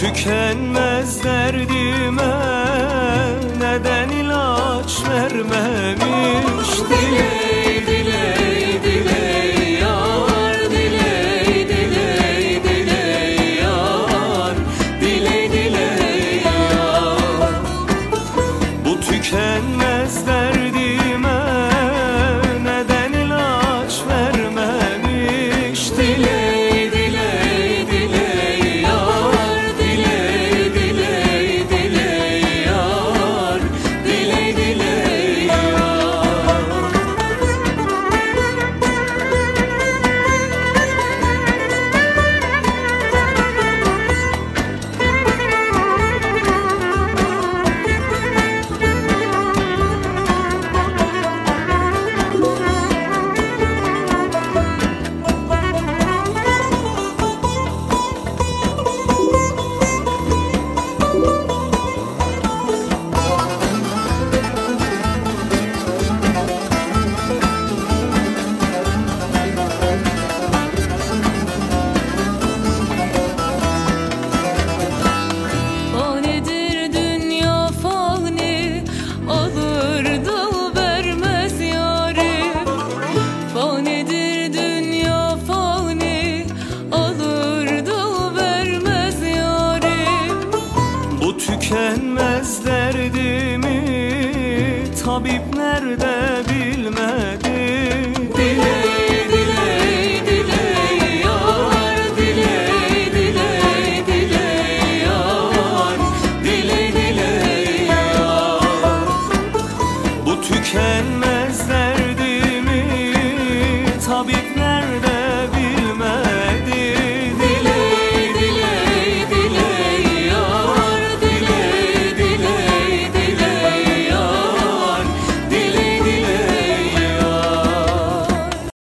tükenmez derdime Neden ilaç vermemiş? Diley diley diley yar Diley diley diley yar. Diley diley yar. Bu tükenmez derdime tükenmez derdimi tabip nerede bilmedi